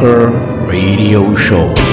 Metal Bunker Radio Show.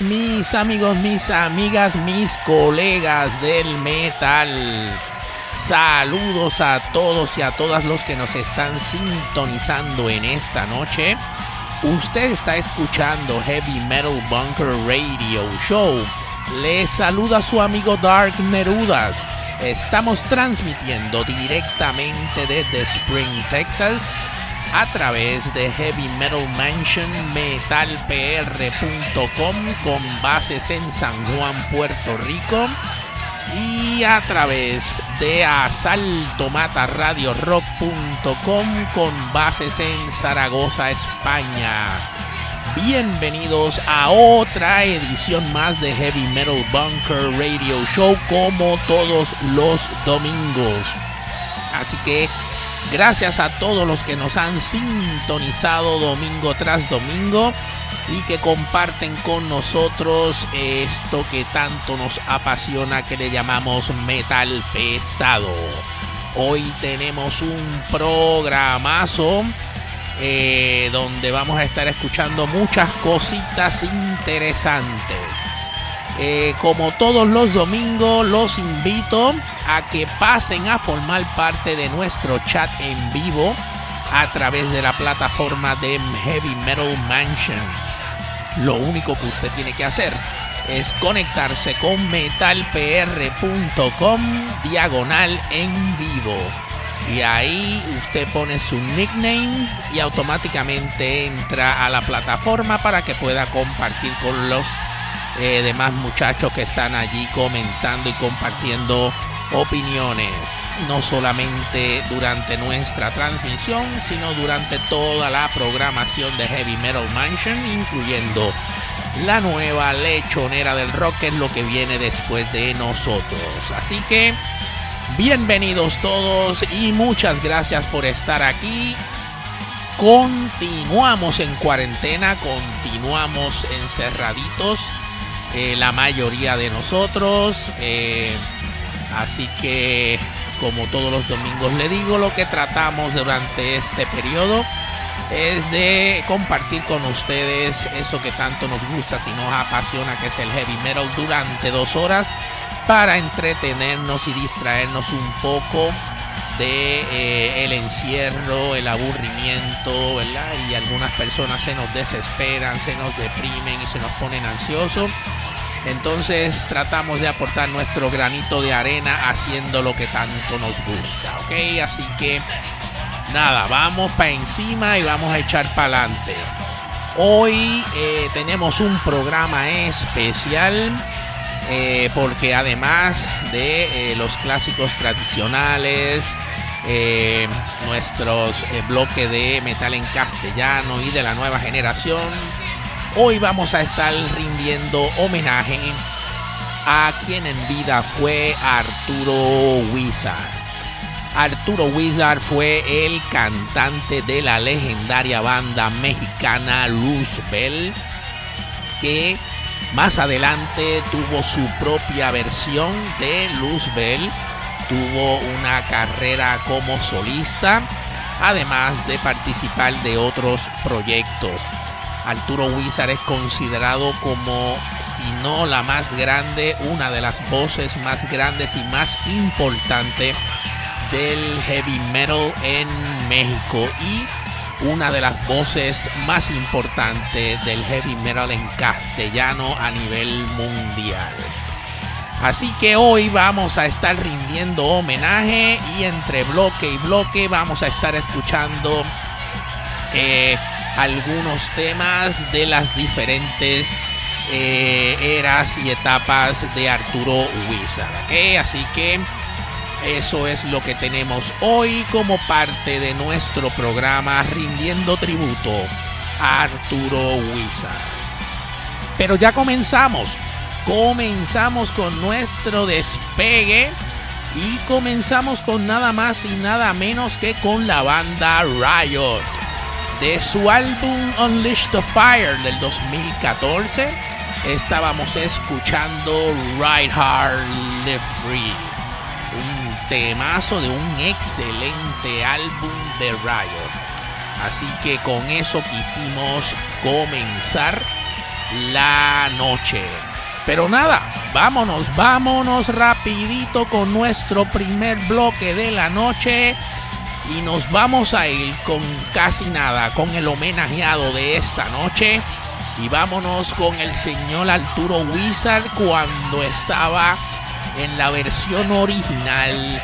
Mis amigos, mis amigas, mis colegas del metal. Saludos a todos y a todas los que nos están sintonizando en esta noche. Usted está escuchando Heavy Metal Bunker Radio Show. Le saluda su amigo Dark Nerudas. Estamos transmitiendo directamente desde Spring, Texas a través de Heavy Metal Mansion metalpr.com con bases en San Juan, Puerto Rico y a través de asaltomataradiorock.com con bases en Zaragoza, España. Bienvenidos a otra edición más de Heavy Metal Bunker Radio Show como todos los domingos. Así que Gracias a todos los que nos han sintonizado domingo tras domingo y que comparten con nosotros esto que tanto nos apasiona que le llamamos metal pesado. Hoy tenemos un programazo eh, donde vamos a estar escuchando muchas cositas interesantes. Eh, como todos los domingos, los invito a que pasen a formar parte de nuestro chat en vivo a través de la plataforma de Heavy Metal Mansion. Lo único que usted tiene que hacer es conectarse con metalpr.com diagonal en vivo. Y ahí usted pone su nickname y automáticamente entra a la plataforma para que pueda compartir con los eh, demás muchachos que están allí comentando y compartiendo opiniones, no solamente durante nuestra transmisión, sino durante toda la programación de Heavy Metal Mansion, incluyendo la nueva lechonera del rock, que es lo que viene después de nosotros. Así que, bienvenidos todos y muchas gracias por estar aquí. Continuamos en cuarentena, continuamos encerraditos eh, la mayoría de nosotros. Eh, así que, como todos los domingos le digo, lo que tratamos durante este periodo es de compartir con ustedes eso que tanto nos gusta, si nos apasiona, que es el heavy metal durante dos horas para entretenernos y distraernos un poco de eh, el encierro, el aburrimiento, ¿verdad? Y algunas personas se nos desesperan, se nos deprimen y se nos ponen ansiosos. Entonces tratamos de aportar nuestro granito de arena haciendo lo que tanto nos gusta, ¿ok? Así que nada, vamos para encima y vamos a echar para adelante. Hoy eh, tenemos un programa especial eh, porque además de los clásicos tradicionales, nuestros bloques de metal en castellano y de la nueva generación, Hoy vamos a estar rindiendo homenaje a quien en vida fue Arturo Wizard. Arturo Wizard fue el cantante de la legendaria banda mexicana Luzbel, que más adelante tuvo su propia versión de Luzbel, tuvo una carrera como solista, además de participar de otros proyectos. Arturo Wizard es considerado como, si no la más grande, una de las voces más grandes y más importantes del heavy metal en México y una de las voces más importantes del heavy metal en castellano a nivel mundial. Así que hoy vamos a estar rindiendo homenaje y entre bloque y bloque vamos a estar escuchando eh, algunos temas de las diferentes eh, eras y etapas de Arturo Wizard. Así que eso es lo que tenemos hoy como parte de nuestro programa rindiendo tributo a Arturo Wizard. Pero ya comenzamos. Comenzamos con nuestro despegue y comenzamos con nada más y nada menos que con la banda Riot de su álbum Unleash the Fire del 2014 estábamos escuchando Ride Hard Live Free un temazo de un excelente álbum de Riot así que con eso quisimos comenzar la noche. Pero nada, vámonos, vámonos rapidito con nuestro primer bloque de la noche. Y nos vamos a ir con casi nada, con el homenajeado de esta noche. Y vámonos con el señor Arturo Wizard cuando estaba en la versión original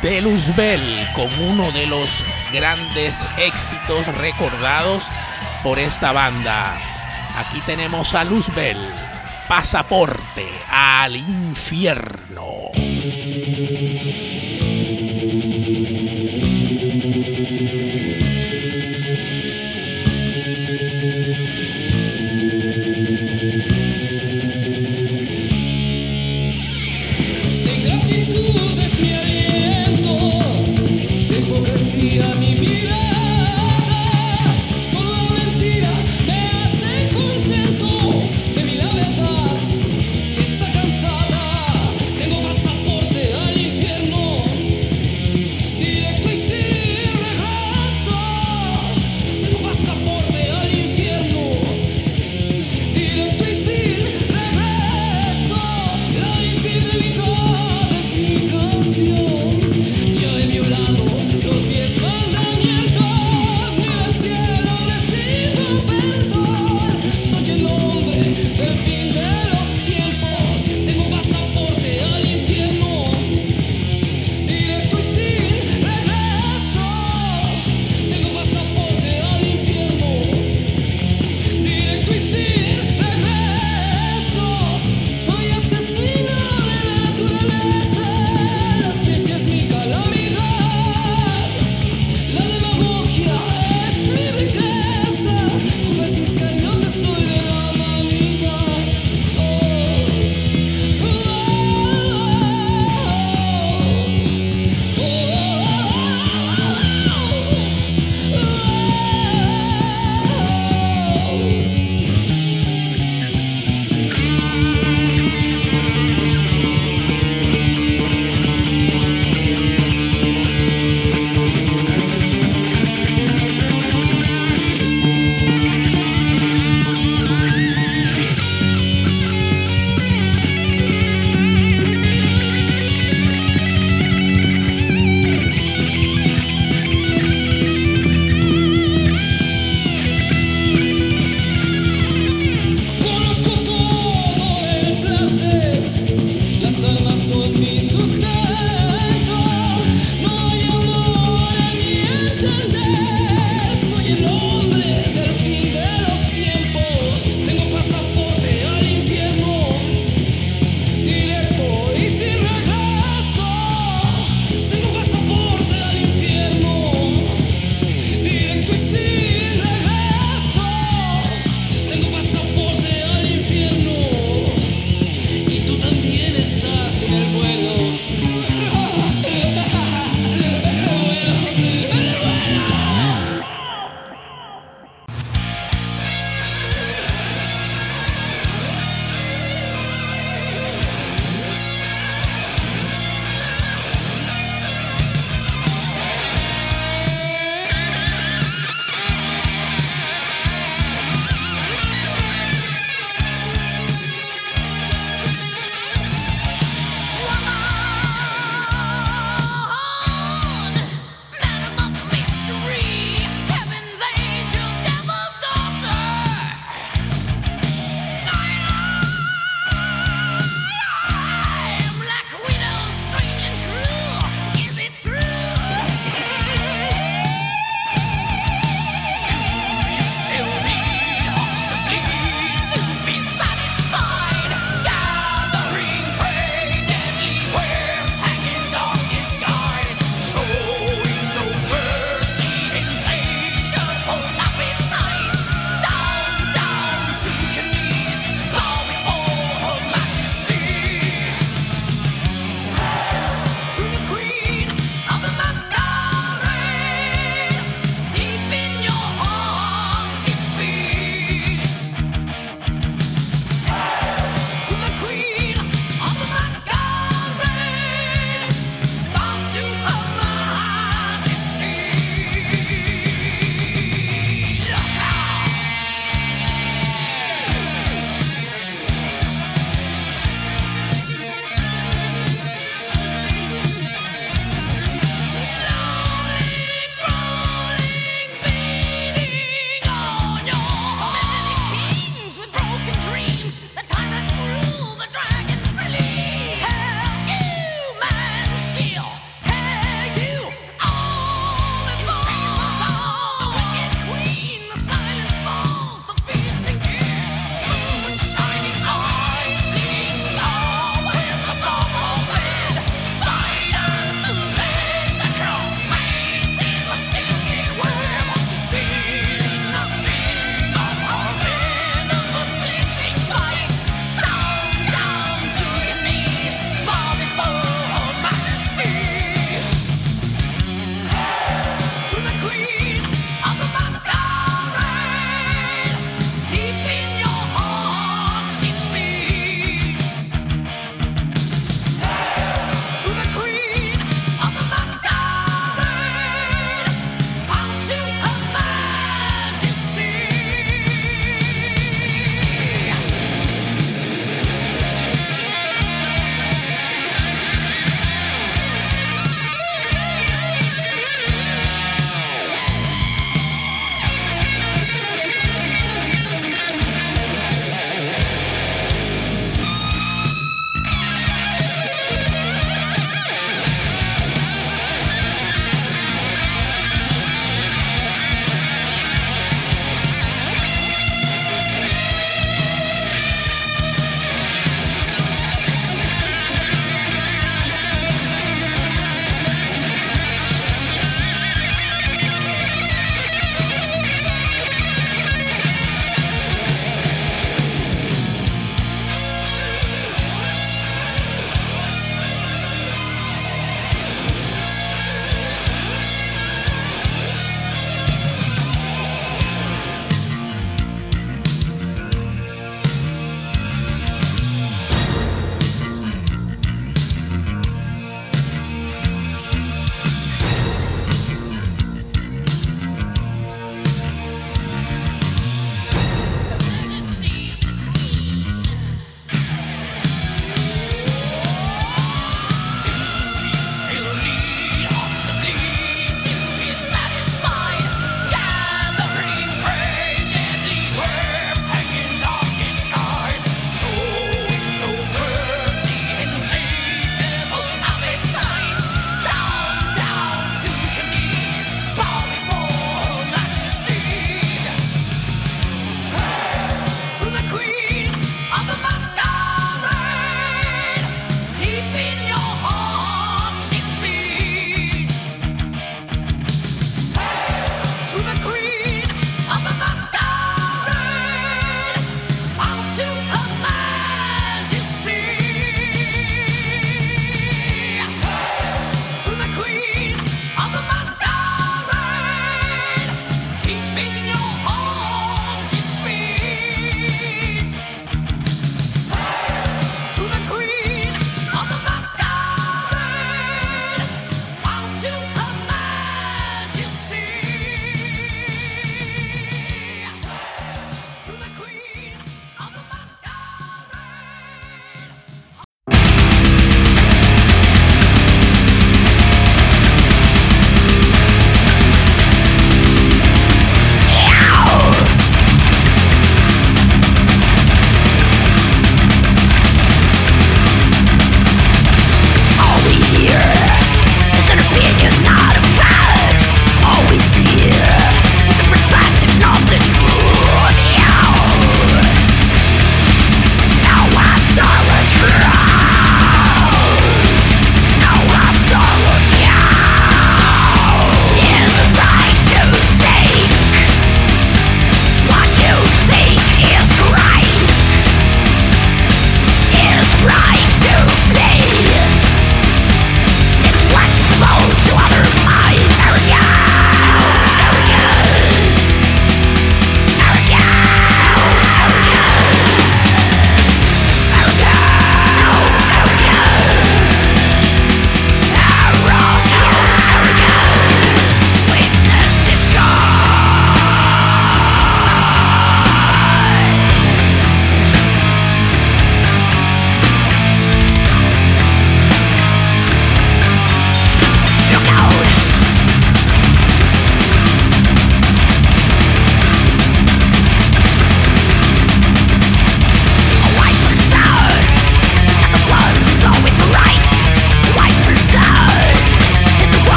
de Luzbel con uno de los grandes éxitos recordados por esta banda. Aquí tenemos a Luzbel, pasaporte al infierno.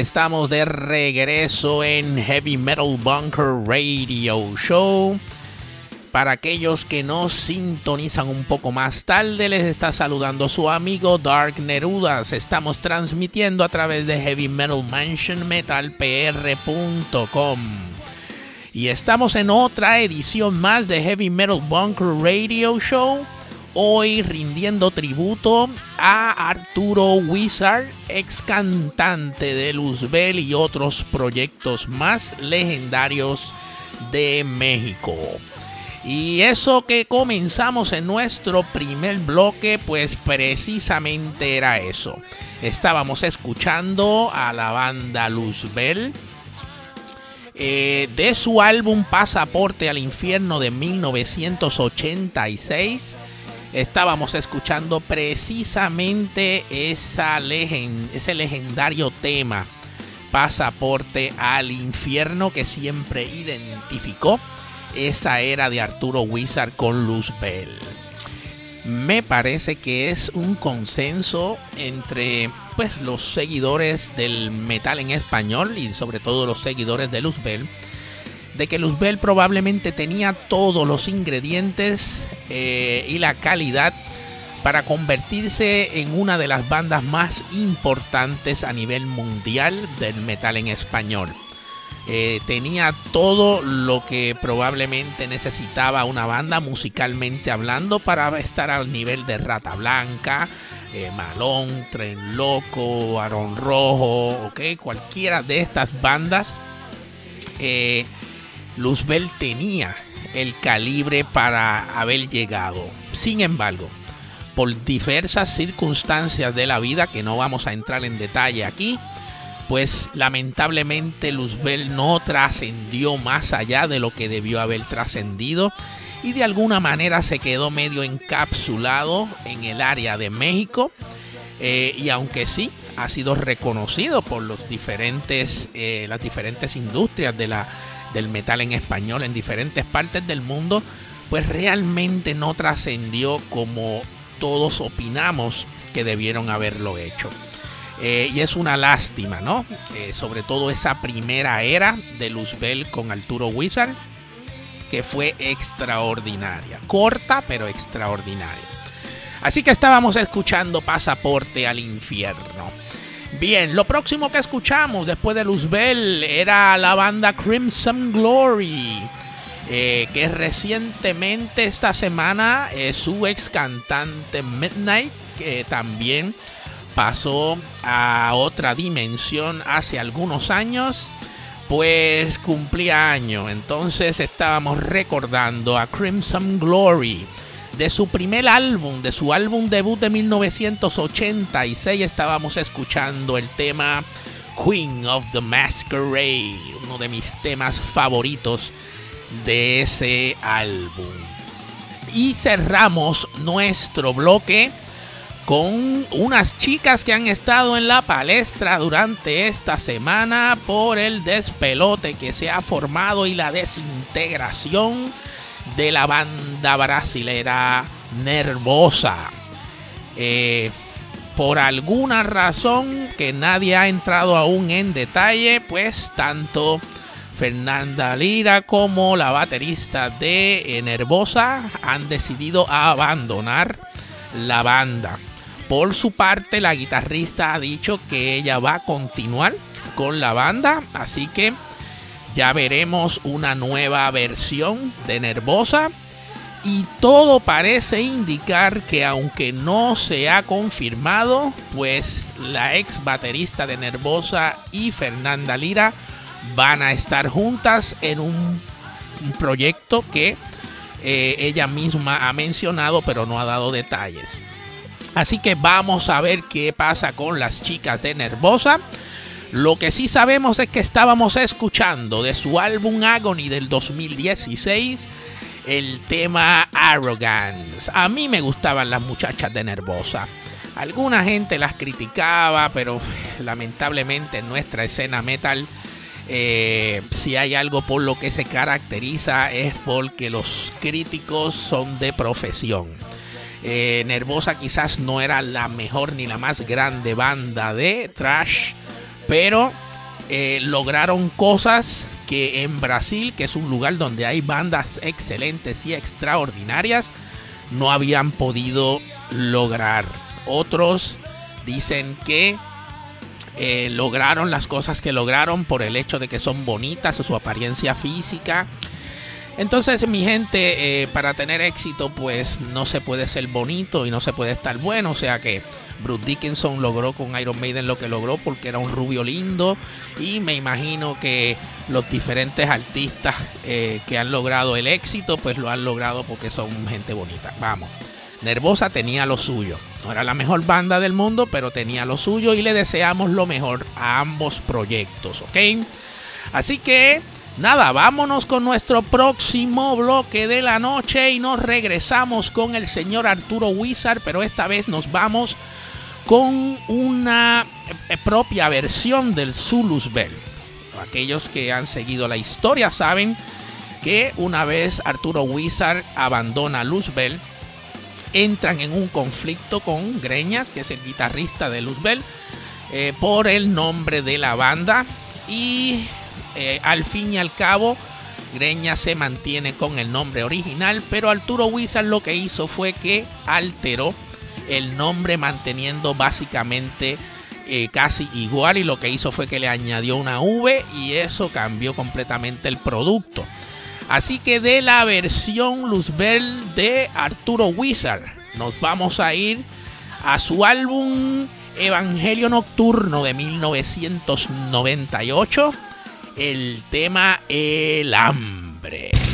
Estamos de regreso en Heavy Metal Bunker Radio Show. Para aquellos que nos sintonizan un poco más tarde, les está saludando su amigo Dark Nerudas. Estamos transmitiendo a través de Heavy Metal Mansion metalpr.com. Y estamos en otra edición más de Heavy Metal Bunker Radio Show. Hoy rindiendo tributo a Arturo Wizard, ex cantante de Luzbel y otros proyectos más legendarios de México. Y eso que comenzamos en nuestro primer bloque, pues precisamente era eso. Estábamos escuchando a la banda Luzbel eh, de su álbum Pasaporte al Infierno de 1986. Estábamos escuchando precisamente ese legendario tema, Pasaporte al Infierno, que siempre identificó esa era de Arturo Wizard con Luzbel. Me parece que es un consenso entre pues, los seguidores del metal en español y sobre todo los seguidores de Luzbel de que Luzbel probablemente tenía todos los ingredientes eh, y la calidad para convertirse en una de las bandas más importantes a nivel mundial del metal en español. Eh, tenía todo lo que probablemente necesitaba una banda musicalmente hablando para estar al nivel de Rata Blanca, eh, Malón, Tren Loco, Aaron Rojo, ok, cualquiera de estas bandas. Luzbel tenía el calibre para haber llegado. Sin embargo, por diversas circunstancias de la vida que no vamos a entrar en detalle aquí, pues lamentablemente Luzbel no trascendió más allá de lo que debió haber trascendido y de alguna manera se quedó medio encapsulado en el área de México. Eh, y aunque sí ha sido reconocido por los diferentes, eh, las diferentes industrias de la, del metal en español en diferentes partes del mundo, pues realmente no trascendió como todos opinamos que debieron haberlo hecho. Eh, y es una lástima, ¿no? Eh, sobre todo esa primera era de Luzbel con Arturo Wizard, que fue extraordinaria. Corta, pero extraordinaria. Así que estábamos escuchando Pasaporte al Infierno. Bien, lo próximo que escuchamos después de Luzbel era la banda Crimson Glory. Eh, que recientemente esta semana su ex cantante Midnight, que también pasó a otra dimensión hace algunos años, pues cumplía año. Entonces estábamos recordando a Crimson Glory. De su primer álbum, de su álbum debut de 1986, estábamos escuchando el tema Queen of the Masquerade, uno de mis temas favoritos de ese álbum. Y cerramos nuestro bloque con unas chicas que han estado en la palestra durante esta semana por el despelote que se ha formado y la desintegración de la banda brasilera Nervosa. Eh, por alguna razón que nadie ha entrado aún en detalle, pues tanto Fernanda Lira como la baterista de Nervosa han decidido abandonar la banda. Por su parte, la guitarrista ha dicho que ella va a continuar con la banda, así que ya veremos una nueva versión de Nervosa. Y todo parece indicar que aunque no se ha confirmado, pues la ex baterista de Nervosa y Fernanda Lira van a estar juntas en un, proyecto que eh, ella misma ha mencionado pero no ha dado detalles. Así que vamos a ver qué pasa con las chicas de Nervosa. Lo que sí sabemos es que estábamos escuchando de su álbum Agony del 2016 el tema Arrogance. A mí me gustaban las muchachas de Nervosa. Alguna gente las criticaba, pero lamentablemente en nuestra escena metal, eh, si hay algo por lo que se caracteriza es porque los críticos son de profesión. Eh, Nervosa quizás no era la mejor ni la más grande banda de trash, pero eh, lograron cosas que en Brasil, que es un lugar donde hay bandas excelentes y extraordinarias, no habían podido lograr. Otros dicen que eh, lograron las cosas que lograron por el hecho de que son bonitas o su apariencia física. Entonces, mi gente, eh, para tener éxito, pues no se puede ser bonito y no se puede estar bueno. O sea que Bruce Dickinson logró con Iron Maiden lo que logró porque era un rubio lindo. Y me imagino que los diferentes artistas eh, que han logrado el éxito, pues lo han logrado porque son gente bonita. Vamos. Nervosa tenía lo suyo. No era la mejor banda del mundo, pero tenía lo suyo y le deseamos lo mejor a ambos proyectos, ¿ok? Así que nada, vámonos con nuestro próximo bloque de la noche y nos regresamos con el señor Arturo Wizard, pero esta vez nos vamos con una eh, propia versión del Zulus Bell. Aquellos que han seguido la historia saben que una vez Arturo Wizard abandona Luzbel, entran en un conflicto con Greñas, que es el guitarrista de Luzbel, eh, por el nombre de la banda. Y eh, al fin y al cabo, Greñas se mantiene con el nombre original, pero Arturo Wizard lo que hizo fue que alteró el nombre manteniendo básicamente eh, casi igual y lo que hizo fue que le añadió una V y eso cambió completamente el producto. Así que de la versión Luzbel de Arturo Wizard nos vamos a ir a su álbum Evangelio Nocturno de 1998, el tema El hambre.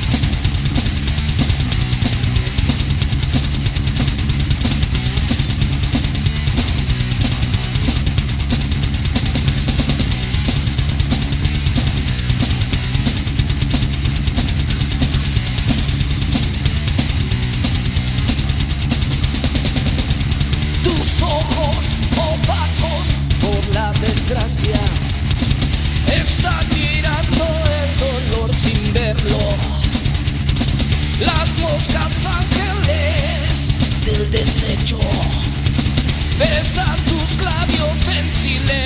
Yo soy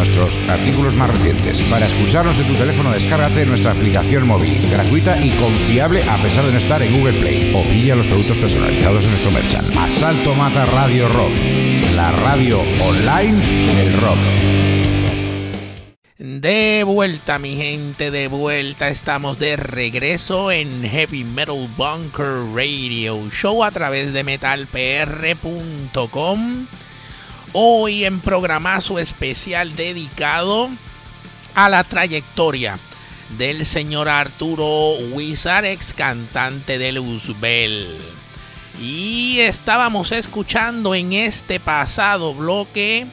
nuestros artículos más recientes. Para escucharnos en tu teléfono, descárgate nuestra aplicación móvil, gratuita y confiable a pesar de no estar en Google Play. O pilla los productos personalizados en nuestro merchant. Asalto Mata Radio Rock, la radio online del rock. De vuelta, mi gente, de vuelta. Estamos de regreso en Heavy Metal Bunker Radio Show a través de metalpr.com. Hoy en programazo especial dedicado a la trayectoria del señor Arturo Wizard, ex cantante de Luzbel. Y estábamos escuchando en este pasado bloque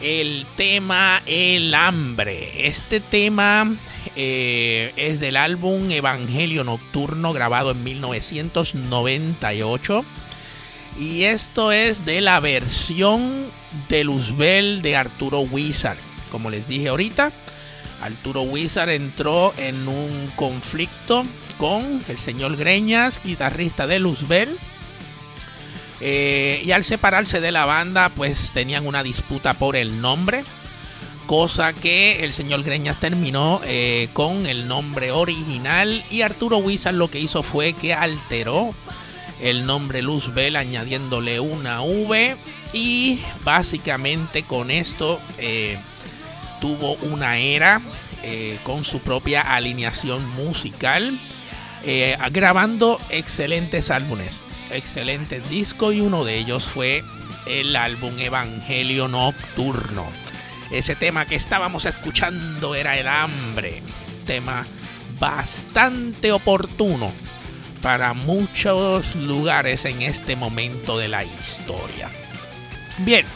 el tema El hambre. Este tema eh, es del álbum Evangelio Nocturno grabado en 1998. Y esto es de la versión de Luzbel de Arturo Wizard. Como les dije ahorita, Arturo Wizard entró en un conflicto con el señor Greñas, guitarrista de Luzbel. Eh, y al separarse de la banda, pues tenían una disputa por el nombre. Cosa que el señor Greñas terminó eh, con el nombre original. Y Arturo Wizard lo que hizo fue que alteró el nombre Luzbel añadiéndole una V. Y básicamente con esto eh, tuvo una era eh, con su propia alineación musical. eh, grabando excelentes álbumes excelentes discos y uno de ellos fue el álbum Evangelio Nocturno. Ese tema que estábamos escuchando era el hambre, tema bastante oportuno para muchos lugares en este momento de la historia. Bien,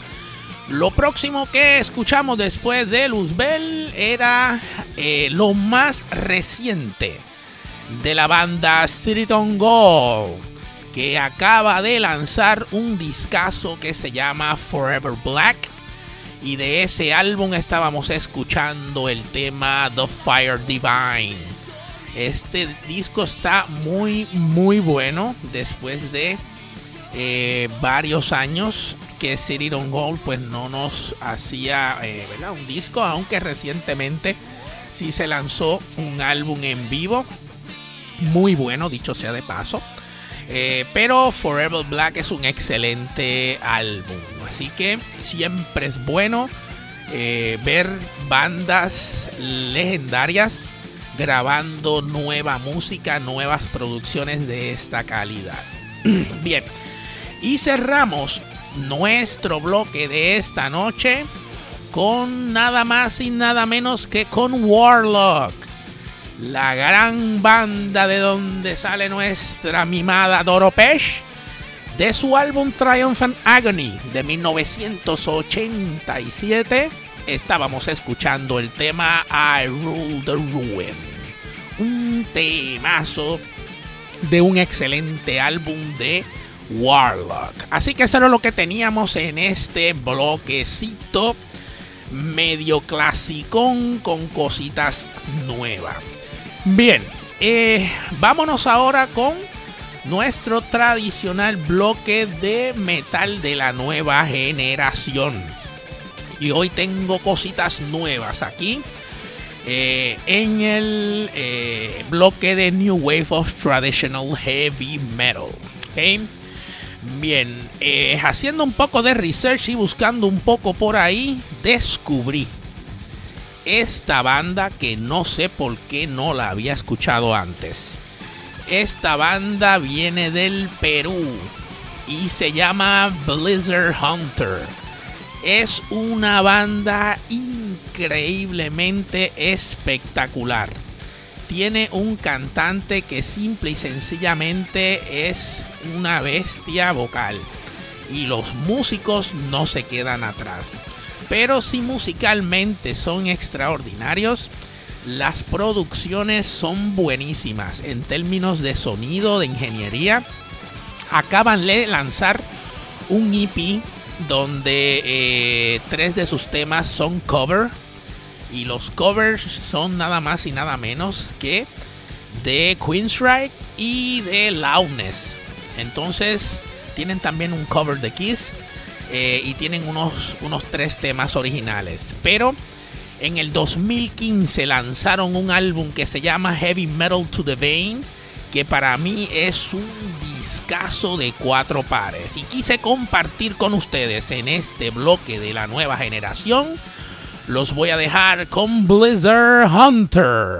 lo próximo que escuchamos después de Luzbel era eh, lo más reciente de la banda Cititon Gold que acaba de lanzar un discazo que se llama Forever Black. Y de ese álbum estábamos escuchando el tema The Fire Divine. Este disco está muy, muy bueno después de eh, varios años que City Don't Gold pues no nos hacía eh, un disco, aunque recientemente sí se lanzó un álbum en vivo. Muy bueno, dicho sea de paso. Eh, pero Forever Black es un excelente álbum. Así que siempre es bueno ver bandas legendarias grabando nueva música, nuevas producciones de esta calidad. Bien, y cerramos nuestro bloque de esta noche con nada más y nada menos que con Warlock la gran banda de donde sale nuestra mimada Doro Pesh, de su álbum Triumph and Agony de 1987, estábamos escuchando el tema I Rule the Ruin, un temazo de un excelente álbum de Warlock. Así que eso era lo que teníamos en este bloquecito medio clasicón con cositas nuevas. Bien, eh, vámonos ahora con nuestro tradicional bloque de metal de la nueva generación. Y hoy tengo cositas nuevas aquí. eh, en el eh, bloque de New Wave of Traditional Heavy Metal. ¿ok? Bien, eh, haciendo un poco de research y buscando un poco por ahí, descubrí esta banda que no sé por qué no la había escuchado antes. Esta banda viene del Perú y se llama Blizzard Hunter. Es una banda increíblemente espectacular. Tiene un cantante que simple y sencillamente es una bestia vocal y los músicos no se quedan atrás. Pero si musicalmente son extraordinarios, las producciones son buenísimas en términos de sonido, de ingeniería. Acaban de lanzar un EP donde eh, tres de sus temas son cover. Y los covers son nada más y nada menos que de Queensryche y de Loudness. Entonces tienen también un cover de Kiss eh, y tienen unos, unos tres temas originales. Pero en el 2015 lanzaron un álbum que se llama Heavy Metal to the Vein, que para mí es un discazo de cuatro pares. Y quise compartir con ustedes en este bloque de la nueva generación. Los voy a dejar con Blizzard Hunter.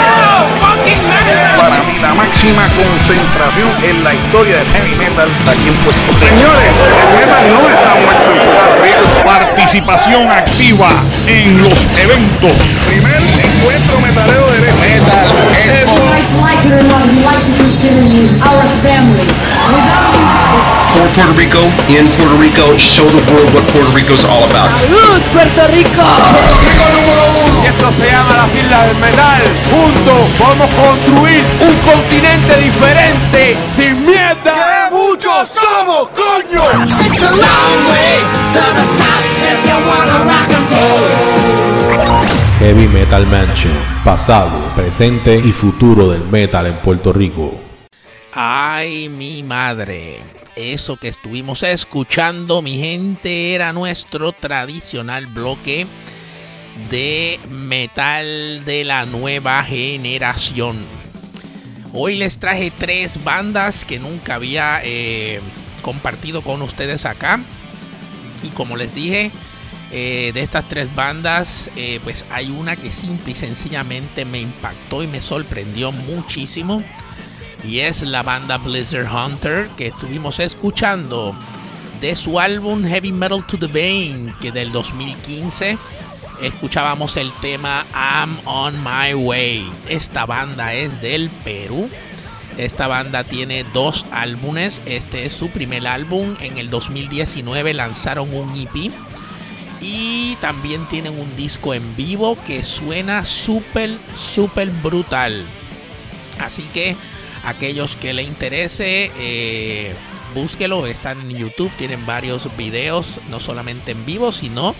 la máxima concentración en la historia del heavy metal aquí en Puerto Rico. Señores, el metal no está muerto en Puerto Rico. Participación activa en los eventos. Primer encuentro metalero de metal. We like to consider you our family. Without you guys, for Puerto Rico, in Puerto Rico, show the world what Puerto Rico's all about. ¡Salud, Puerto Rico! Y esto se llama las Islas del Metal. Juntos podemos construir un continente diferente sin mierda. muchos somos, coño! It's a long way to the top if you wanna rock and roll. Heavy Metal Mansion, pasado, presente y futuro del metal en Puerto Rico. Ay, mi madre. Eso que estuvimos escuchando, mi gente, era nuestro tradicional bloque de metal de la nueva generación. Hoy les traje tres bandas que nunca había eh, compartido con ustedes acá. Y como les dije, eh, de estas tres bandas, eh, pues hay una que simple y sencillamente me impactó y me sorprendió muchísimo. Y es la banda Blizzard Hunter que estuvimos escuchando de su álbum Heavy Metal to the Vein, que del 2015 escuchábamos el tema I'm on my way. Esta banda es del Perú. Esta banda tiene dos álbumes. Este es su primer álbum. En el 2019 lanzaron un EP. Y también tienen un disco en vivo que suena súper, súper brutal. Así que aquellos que le interese, eh, búsquelo. Están en YouTube. Tienen varios videos, no solamente en vivo, sino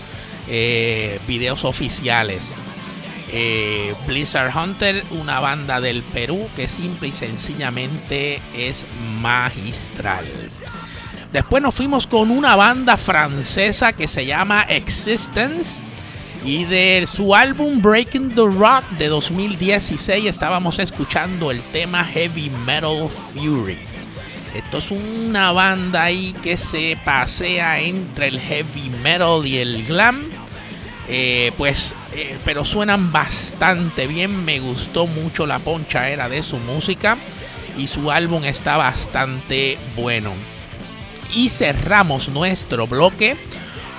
eh, videos oficiales. Eh, Blizzard Hunter, una banda del Perú que simple y sencillamente es magistral. Después nos fuimos con una banda francesa que se llama Existence. Y de su álbum Breaking the Rock de 2016 estábamos escuchando el tema Heavy Metal Fury. Esto es una banda ahí que se pasea entre el heavy metal y el glam. Eh, pues, eh, pero suenan bastante bien. Me gustó mucho la poncha era de su música. Y su álbum está bastante bueno. Y cerramos nuestro bloque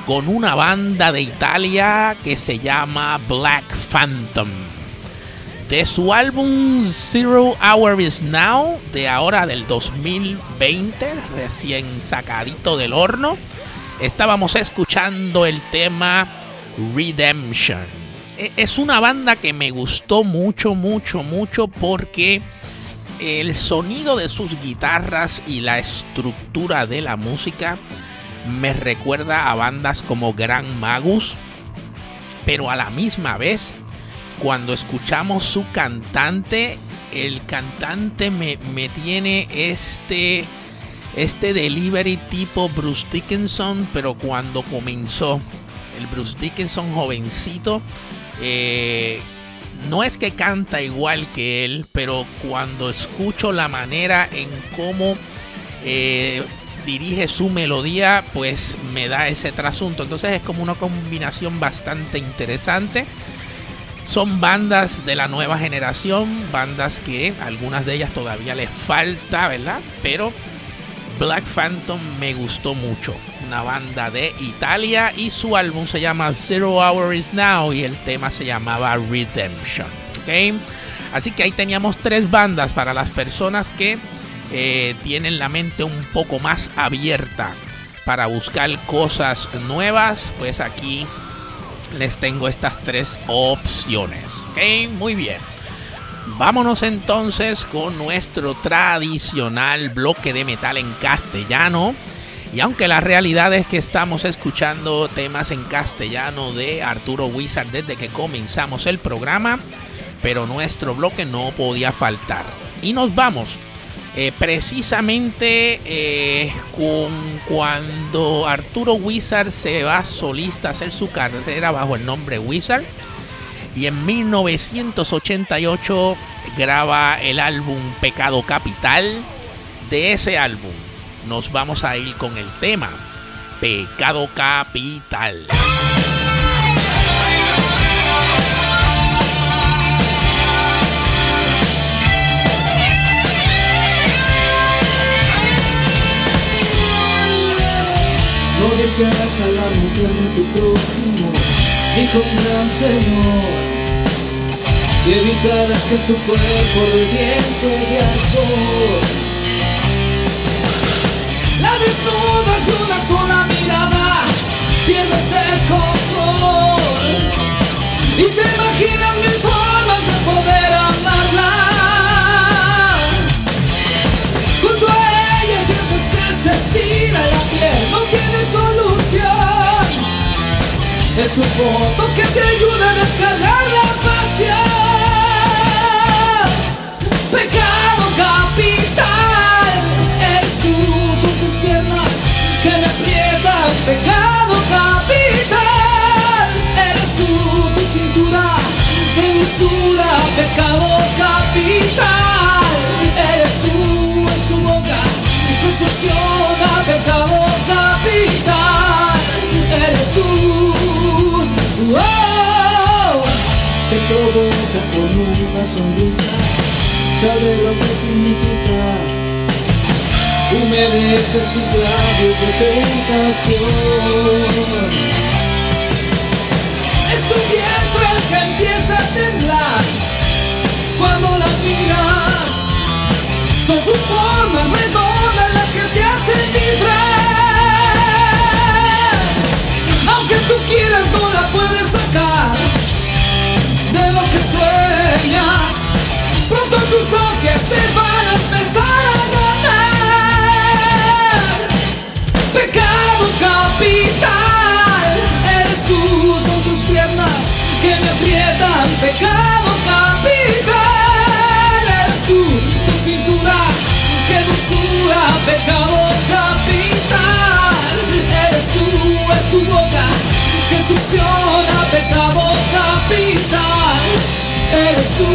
con una banda de Italia que se llama Black Phantom. De su álbum Zero Hour Is Now, de ahora del 2020, recién sacadito del horno, estábamos escuchando el tema Redemption. E- Es una banda que me gustó mucho, mucho, mucho porque el sonido de sus guitarras y la estructura de la música me recuerda a bandas como Gran Magus, pero a la misma vez, cuando escuchamos su cantante, el cantante me, me tiene este, este delivery tipo Bruce Dickinson, pero cuando comenzó, el Bruce Dickinson jovencito, eh, no es que canta igual que él, pero cuando escucho la manera en cómo eh, dirige su melodía, pues me da ese trasunto. Entonces es como una combinación bastante interesante. Son bandas de la nueva generación, bandas que algunas de ellas todavía les falta, ¿verdad? Pero Black Phantom me gustó mucho. Una banda de Italia y su álbum se llama Zero Hour Is Now y el tema se llamaba Redemption. ¿ok? Así que ahí teníamos tres bandas para las personas que eh, tienen la mente un poco más abierta para buscar cosas nuevas. Pues aquí les tengo estas tres opciones. ¿ok? Muy bien. Vámonos entonces con nuestro tradicional bloque de metal en castellano. Y aunque la realidad es que estamos escuchando temas en castellano de Arturo Wizard desde que comenzamos el programa, pero nuestro bloque no podía faltar. Y nos vamos Eh, precisamente eh, con, cuando Arturo Wizard se va solista a hacer su carrera bajo el nombre Wizard y en 1988 graba el álbum Pecado Capital. De ese álbum nos vamos a ir con el tema Pecado Capital. No desearás a la mujer de tu prójimo, ni con gran Señor. Y evitarás que tu cuerpo reviente de alcohol. La desnudas y una sola mirada, pierdes el control. Y te imaginas mil formas de poder amarla. Junto a ella sientes que se estira la piel, no tiene solución. Es un foto que te ayuda a descargar la pasión. Pecado capital, dulzura. Pecado capital, eres tú, es su boca que succiona. Pecado capital, eres tú. Oh, te provoca con una sonrisa, sabe lo que significa. Humedece sus labios de tentación. Que empieza a temblar cuando la miras. Son sus formas redondas las que te hacen vibrar. Pecado capital, eres tú, tu cintura que dulzura. Pecado capital, eres tú, es tu boca que succiona. Pecado capital, eres tú.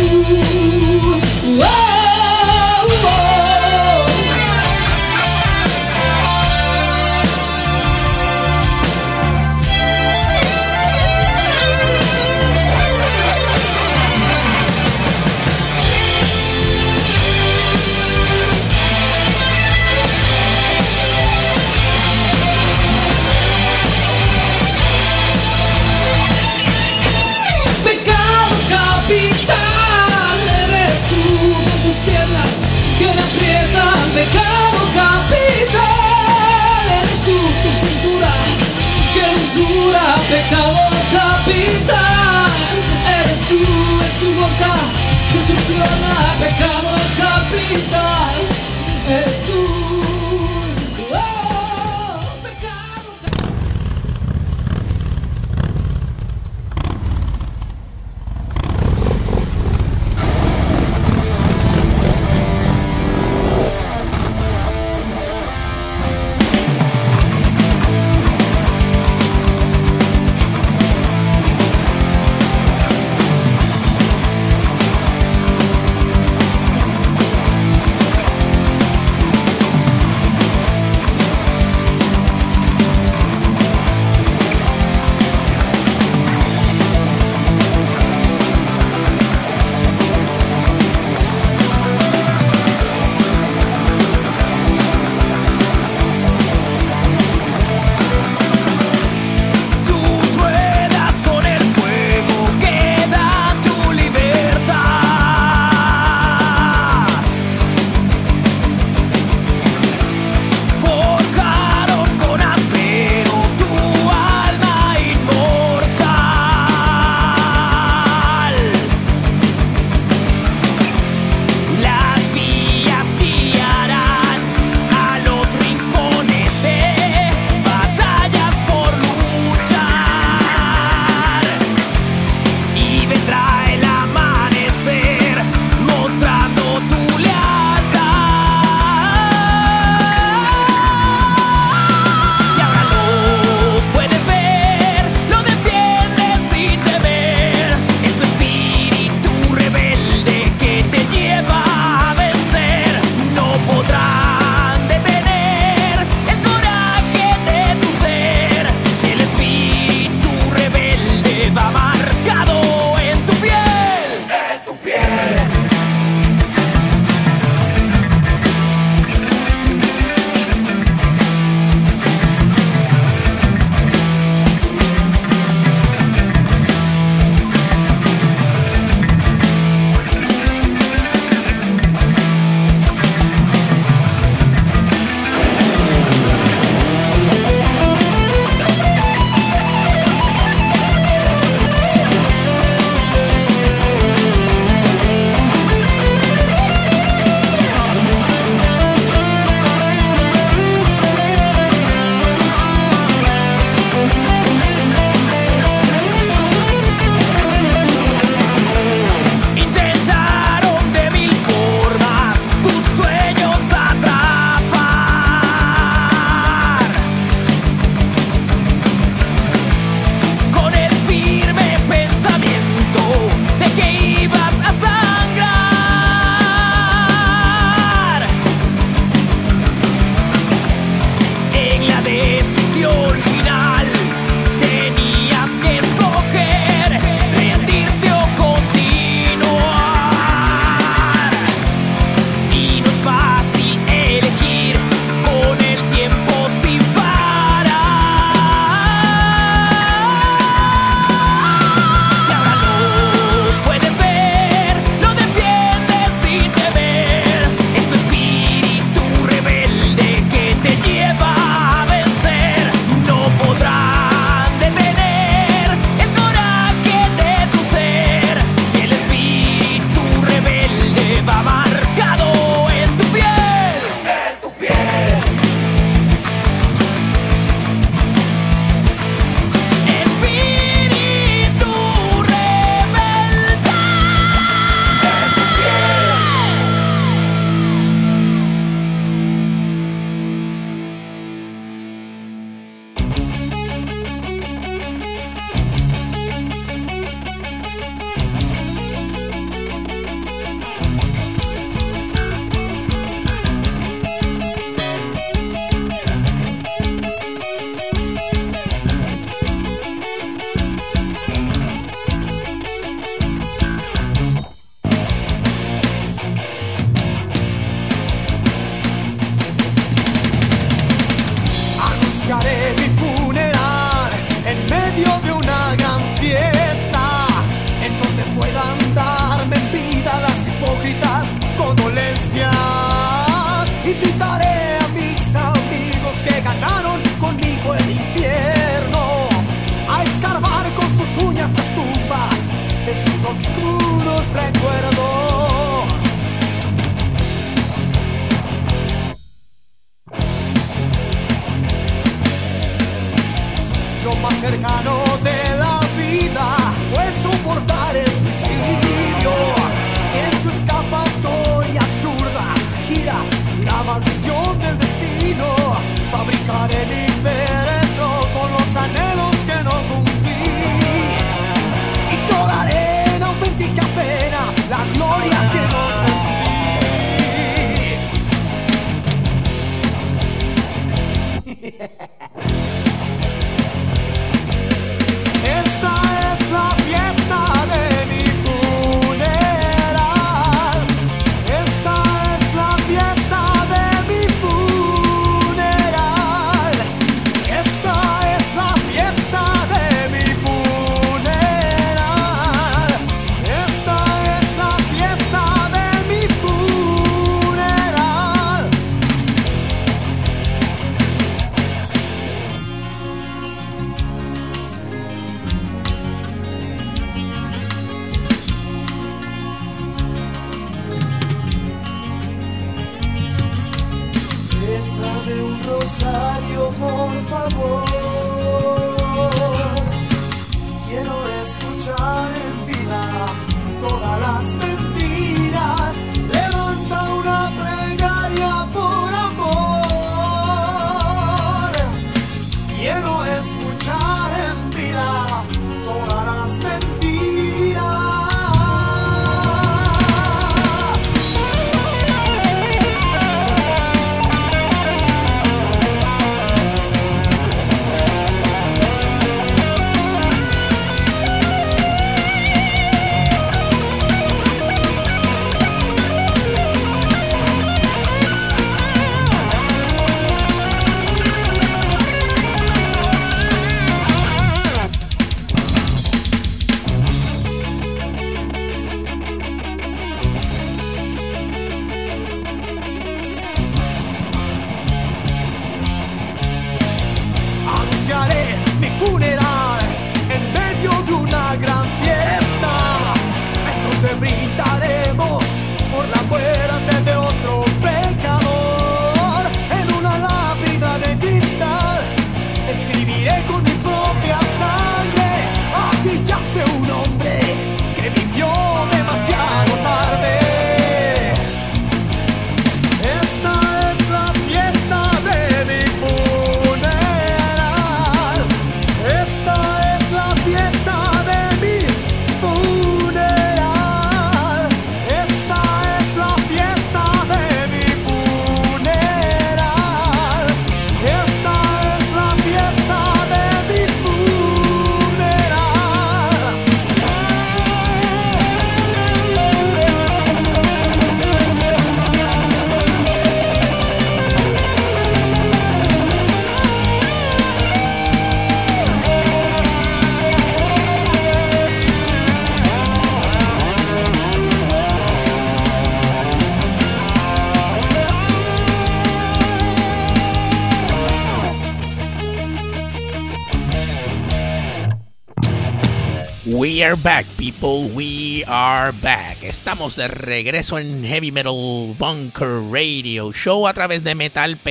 We are back, people. We are back. Estamos de regreso en Heavy Metal Bunker Radio Show a través de metalpr.com.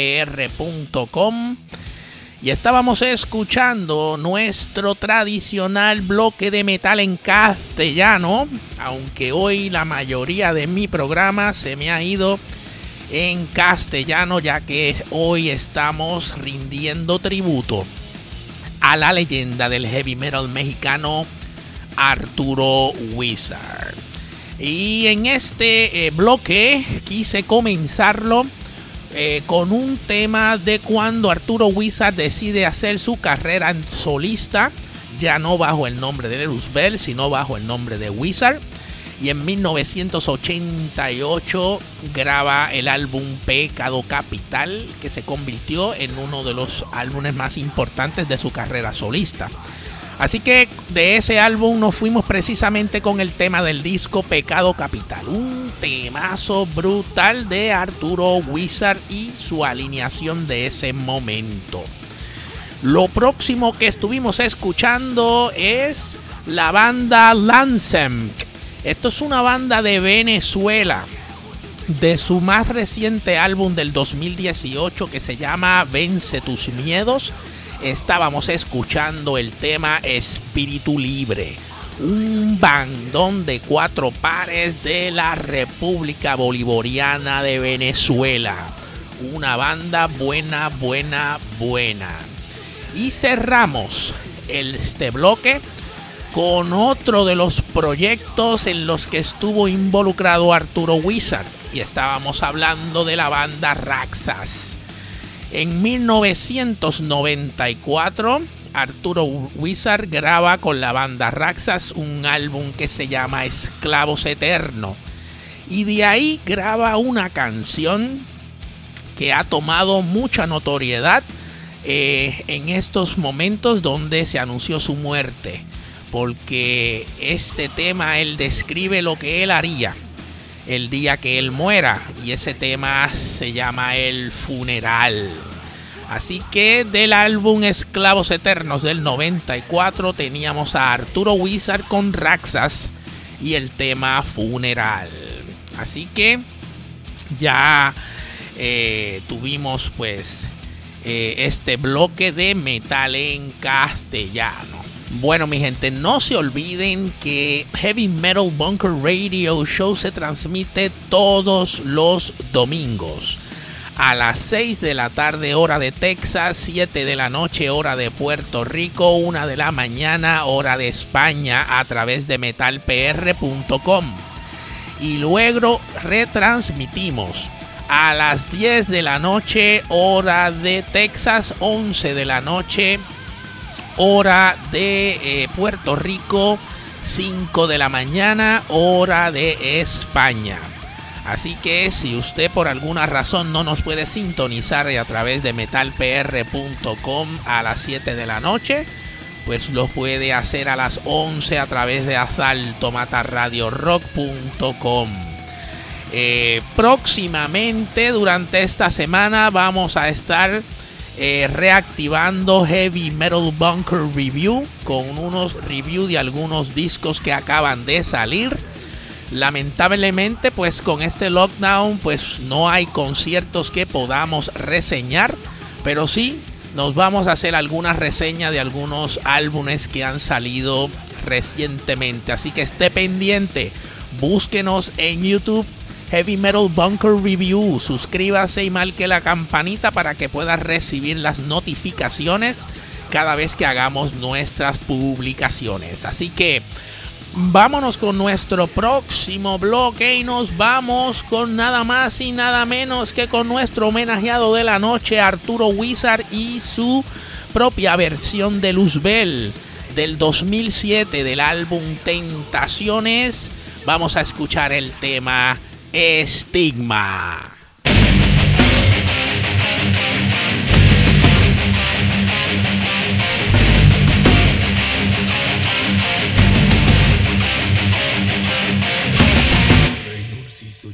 Y estábamos escuchando nuestro tradicional bloque de metal en castellano, aunque hoy la mayoría de mi programa se me ha ido en castellano, ya que hoy estamos rindiendo tributo a la leyenda del heavy metal mexicano Arturo Wizard. Y en este eh, bloque quise comenzarlo eh, con un tema de cuando Arturo Wizard decide hacer su carrera solista, ya no bajo el nombre de Luzbel, sino bajo el nombre de Wizard. Y en 1988 graba el álbum Pecado Capital, que se convirtió en uno de los álbumes más importantes de su carrera solista. Así que de ese álbum nos fuimos precisamente con el tema del disco Pecado Capital. Un temazo brutal de Arturo Wizard y su alineación de ese momento. Lo próximo que estuvimos escuchando es la banda Lansem. Esto es una banda de Venezuela. De su más reciente álbum del 2018 que se llama Vence tus miedos estábamos escuchando el tema Espíritu Libre, un bandón de cuatro pares de la República Bolivariana de Venezuela. Una banda buena, buena, buena. Y cerramos este bloque con otro de los proyectos en los que estuvo involucrado Arturo Wizard. Y estábamos hablando de la banda Raxas. En 1994, Arturo Wizard graba con la banda Raxas un álbum que se llama Esclavos Eterno. Y de ahí graba una canción que ha tomado mucha notoriedad eh, en estos momentos donde se anunció su muerte. Porque este tema él describe lo que él haría el día que él muera. Y ese tema se llama El Funeral. Así que del álbum Esclavos Eternos del 94 teníamos a Arturo Wizard con Raxas y el tema Funeral. Así que ya eh, tuvimos pues eh, este bloque de metal en castellano. Bueno, mi gente, no se olviden que Heavy Metal Bunker Radio Show se transmite todos los domingos a las 6 de la tarde hora de Texas, 7 de la noche hora de Puerto Rico, 1 de la mañana hora de España a través de metalpr.com. Y luego retransmitimos a las 10 de la noche hora de Texas, 11 de la noche hora de eh, Puerto Rico, 5 de la mañana, hora de España. Así que si usted por alguna razón no nos puede sintonizar a través de metalpr.com a las 7 de la noche, pues lo puede hacer a las 11 a través de asaltomatarradiorock.com. Eh, próximamente durante esta semana vamos a estar eh, reactivando Heavy Metal Bunker Review con unos reviews de algunos discos que acaban de salir. Lamentablemente, pues con este lockdown, pues no hay conciertos que podamos reseñar, pero sí nos vamos a hacer algunas reseñas de algunos álbumes que han salido recientemente. Así que esté pendiente, búsquenos en YouTube Heavy Metal Bunker Review. Suscríbase y marque la campanita para que pueda recibir las notificaciones cada vez que hagamos nuestras publicaciones. Así que vámonos con nuestro próximo bloque y nos vamos con nada más y nada menos que con nuestro homenajeado de la noche, Arturo Wizard y su propia versión de Luzbel del 2007 del álbum Tentaciones. Vamos a escuchar el tema Estigma. Renuncie su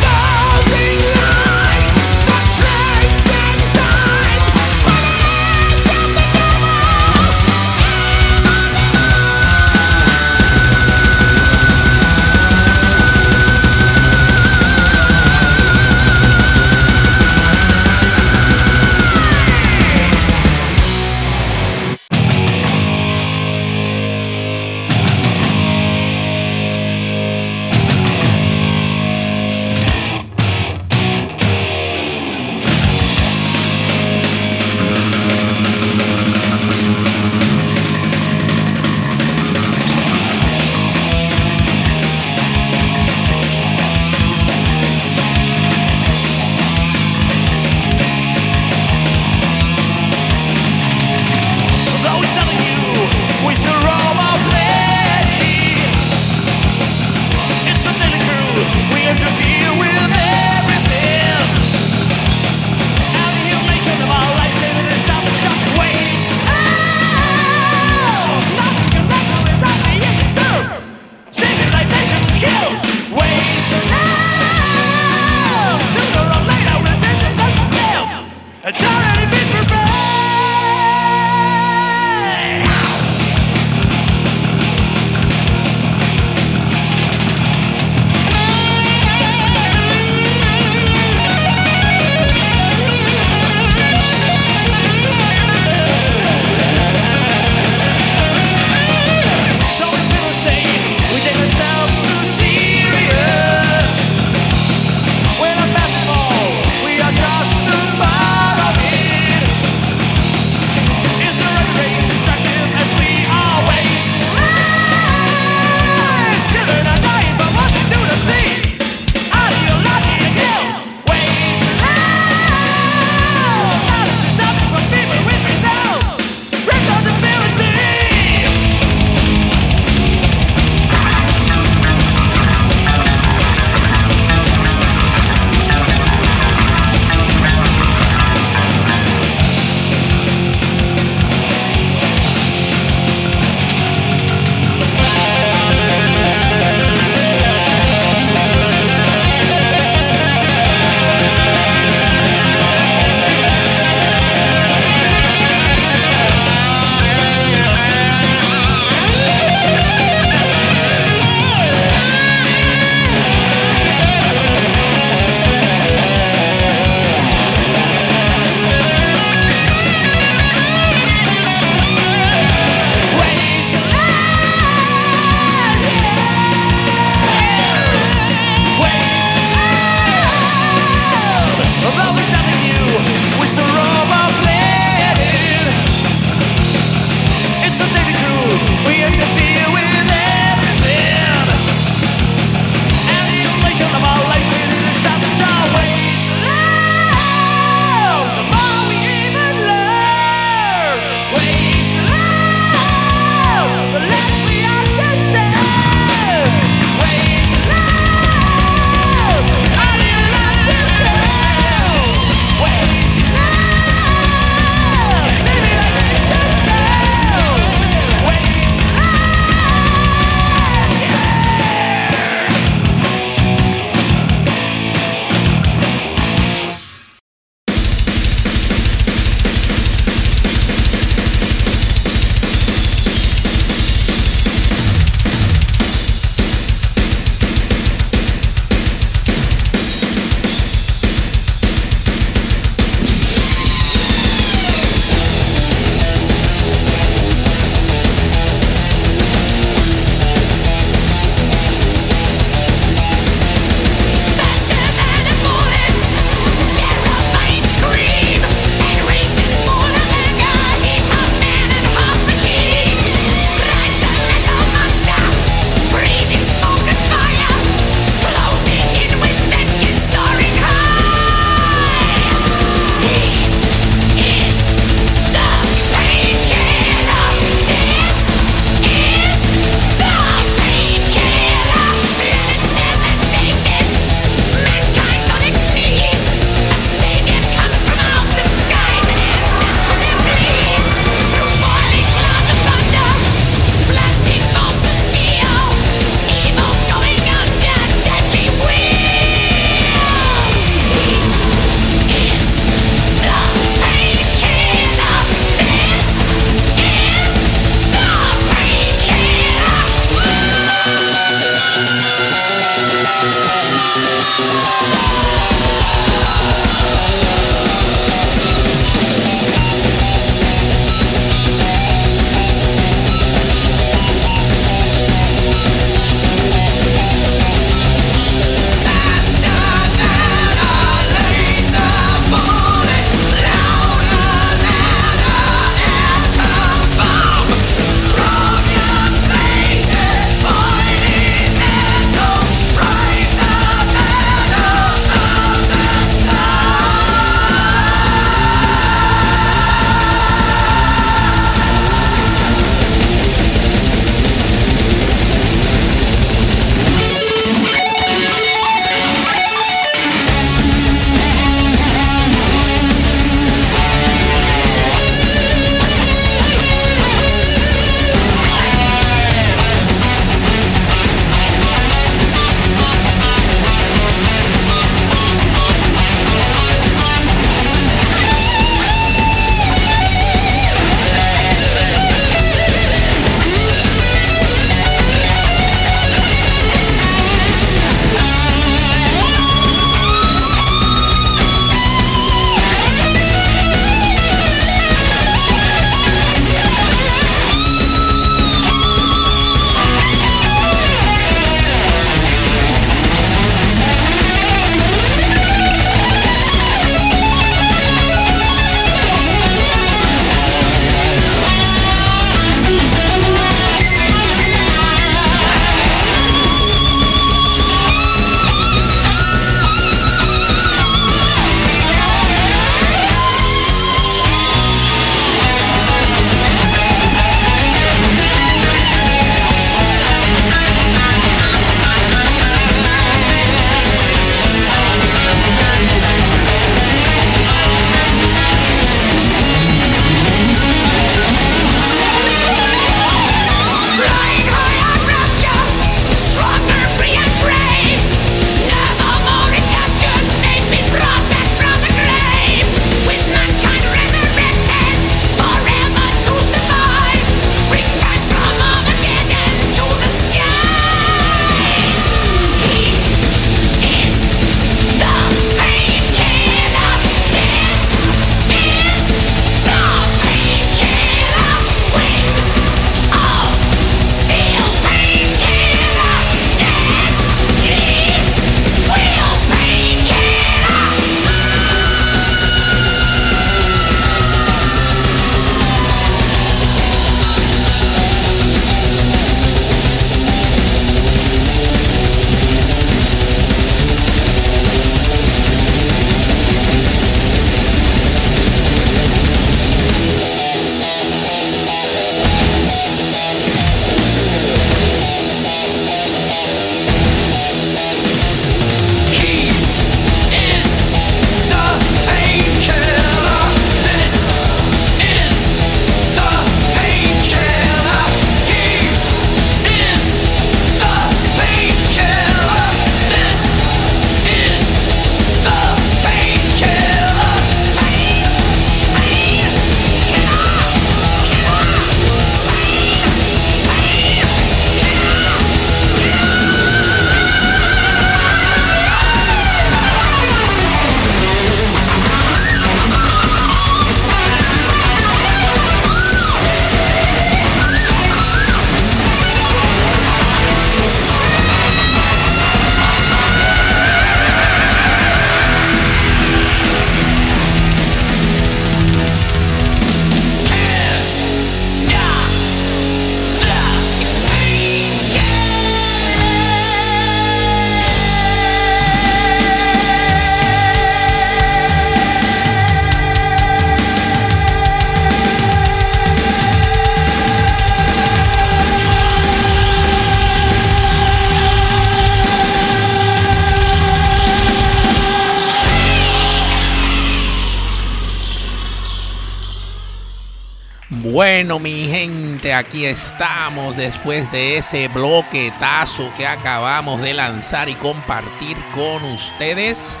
aquí estamos después de ese bloquetazo que acabamos de lanzar y compartir con ustedes.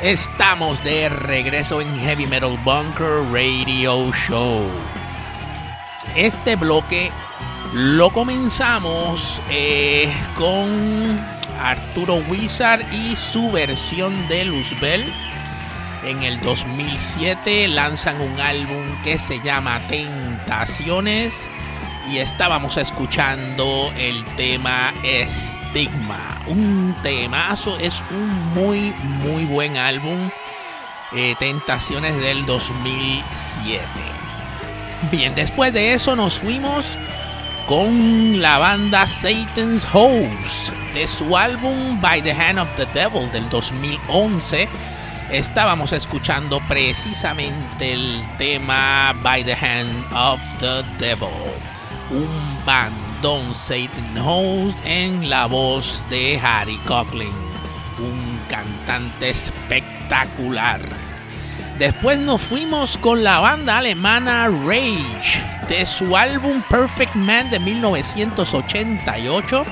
Estamos de regreso en Heavy Metal Bunker Radio Show. Este bloque lo comenzamos eh, con Arturo Wizard y su versión de Luzbel. En el 2007 lanzan un álbum que se llama Tentaciones y estábamos escuchando el tema Estigma. Un temazo, es un muy, muy buen álbum. Eh, Tentaciones del 2007. Bien, después de eso nos fuimos con la banda Satan's Host de su álbum By the Hand of the Devil del 2011. Estábamos escuchando precisamente el tema By the Hand of the Devil. Un bandón Satan Host en la voz de Harry Coughlin. Un cantante espectacular. Después nos fuimos con la banda alemana Rage de su álbum Perfect Man de 1988.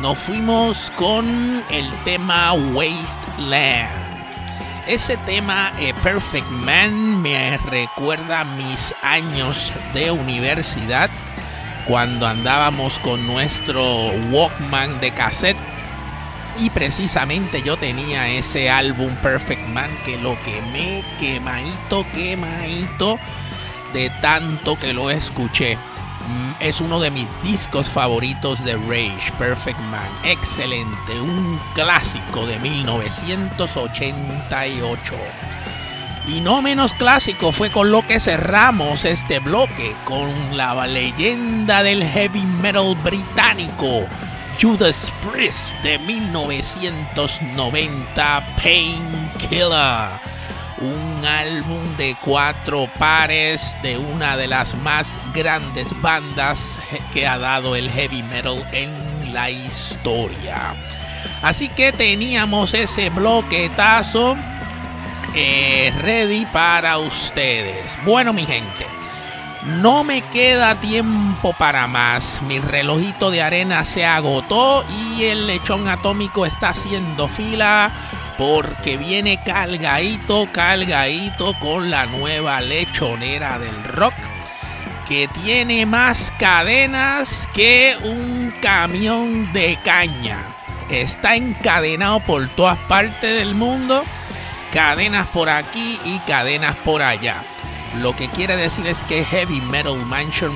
Nos fuimos con el tema Wasteland. Ese tema eh, Perfect Man me recuerda mis años de universidad cuando andábamos con nuestro Walkman de cassette y precisamente yo tenía ese álbum Perfect Man que lo quemé, quemadito, quemadito de tanto que lo escuché. Mm, es uno de mis discos favoritos de Rage, Perfect Man. Excelente, un clásico de 1988. Y no menos clásico fue con lo que cerramos este bloque, con la leyenda del heavy metal británico, Judas Priest de 1990, Painkiller. Un álbum de cuatro pares de una de las más grandes bandas que ha dado el heavy metal en la historia. Así que teníamos ese bloquetazo eh, ready para ustedes. Bueno, mi gente. No me queda tiempo para más. Mi relojito de arena se agotó y el lechón atómico está haciendo fila porque viene cargadito, cargadito con la nueva lechonera del rock que tiene más cadenas que un camión de caña. Está encadenado por todas partes del mundo. Cadenas por aquí y cadenas por allá. Lo que quiere decir es que Heavy Metal Mansion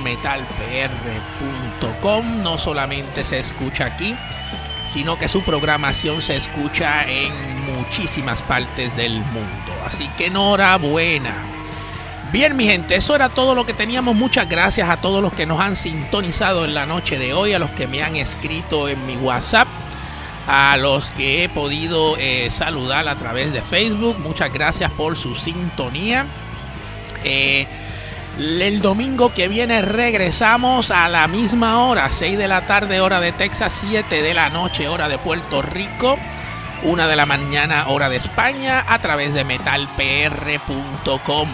no solamente se escucha aquí, sino que su programación se escucha en muchísimas partes del mundo. Así que enhorabuena. Bien, mi gente, eso era todo lo que teníamos. Muchas gracias a todos los que nos han sintonizado en la noche de hoy, a los que me han escrito en mi WhatsApp, a los que he podido eh, saludar a través de Facebook. Muchas gracias por su sintonía. Eh, el domingo que viene regresamos a la misma hora, 6 de la tarde hora de Texas, 7 de la noche hora de Puerto Rico, 1 de la mañana hora de España a través de metalpr.com.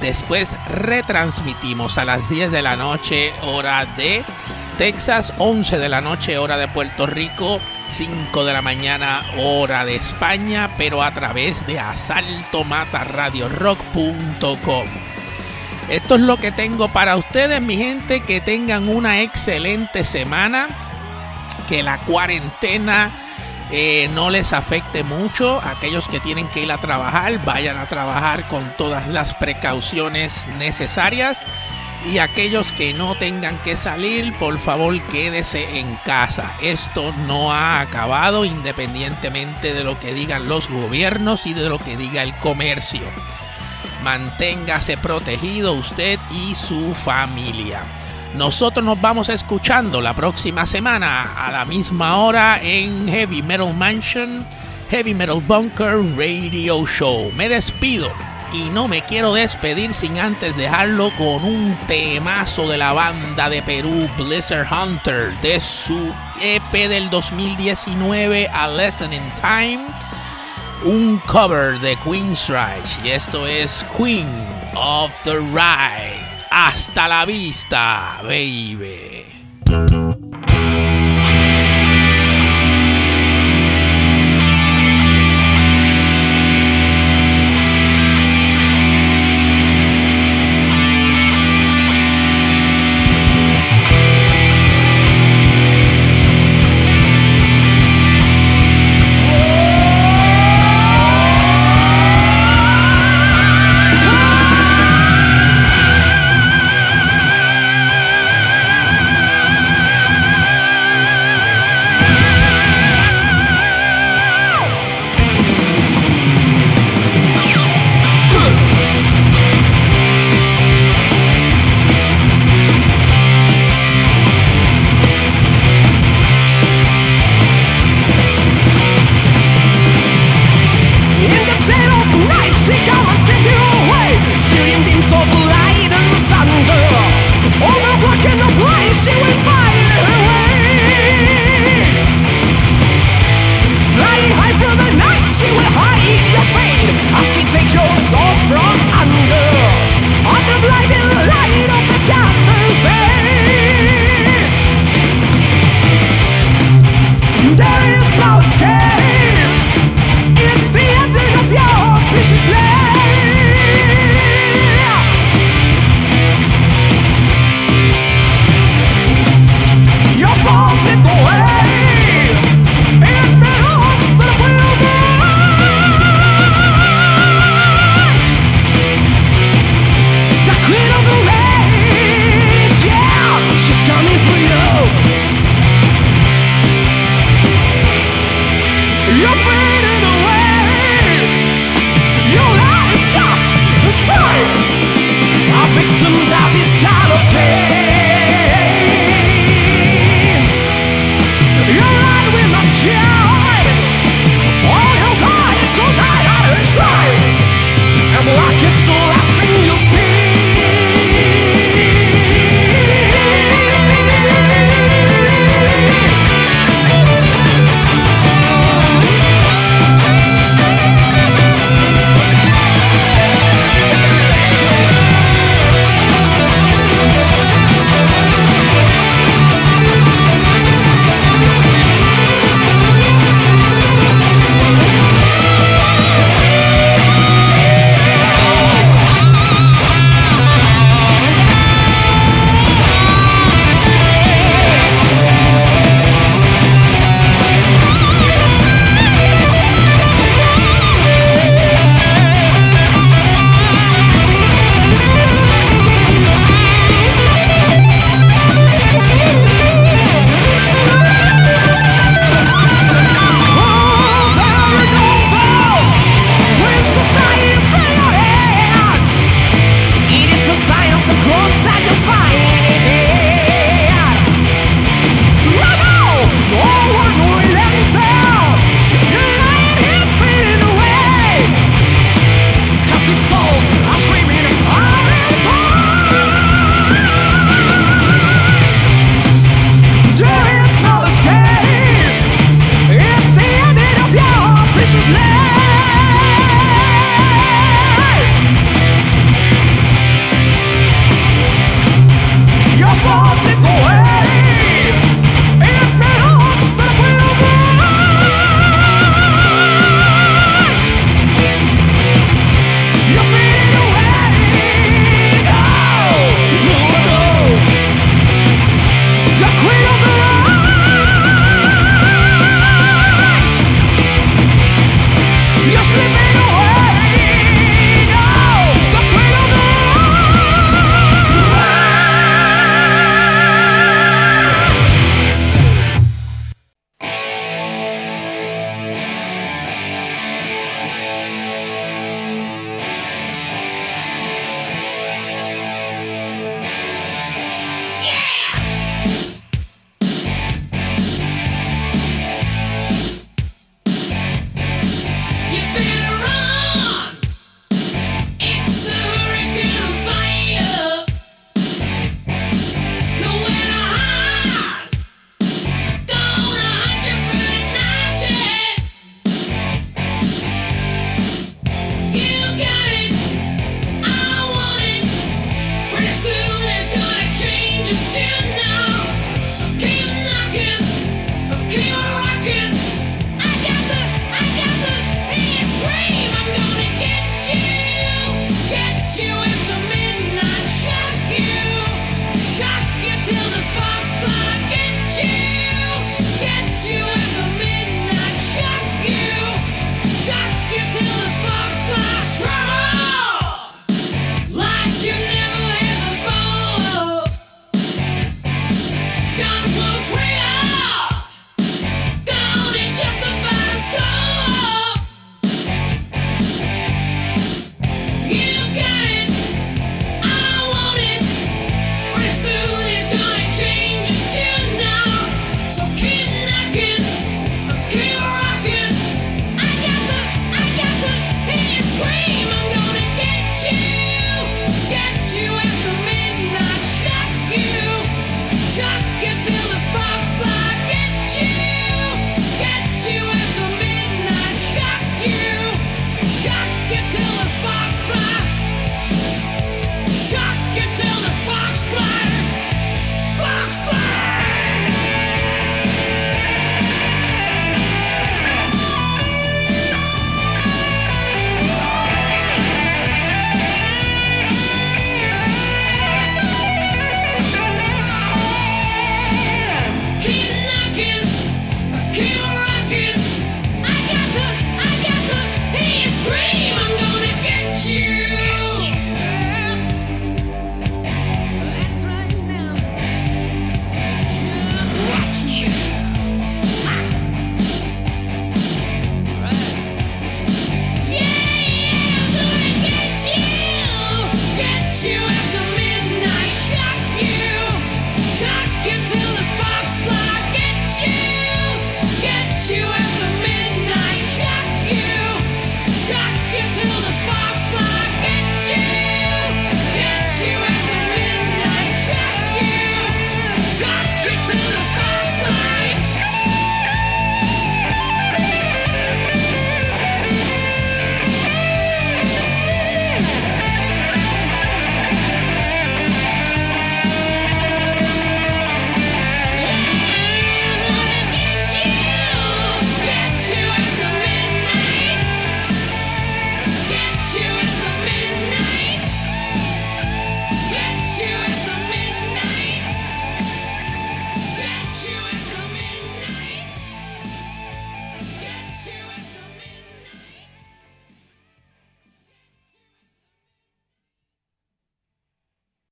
Después retransmitimos a las 10 de la noche hora de Texas, 11 de la noche hora de Puerto Rico, 5 de la mañana hora de España, pero a través de asaltomataradiorock.com. Esto es lo que tengo para ustedes, mi gente, que tengan una excelente semana, que la cuarentena eh, no les afecte mucho. Aquellos que tienen que ir a trabajar, vayan a trabajar con todas las precauciones necesarias. Y aquellos que no tengan que salir, por favor quédese en casa. Esto no ha acabado independientemente de lo que digan los gobiernos y de lo que diga el comercio. Manténgase protegido usted y su familia. Nosotros nos vamos escuchando la próxima semana a la misma hora en Heavy Metal Mansion, Heavy Metal Bunker Radio Show. Me despido y no me quiero despedir sin antes dejarlo con un temazo de la banda de Perú Blizzard Hunter de su EP del 2019 A Lesson in Time, un cover de Queen's Rise y esto es Queen of the Ride. Hasta la vista, baby.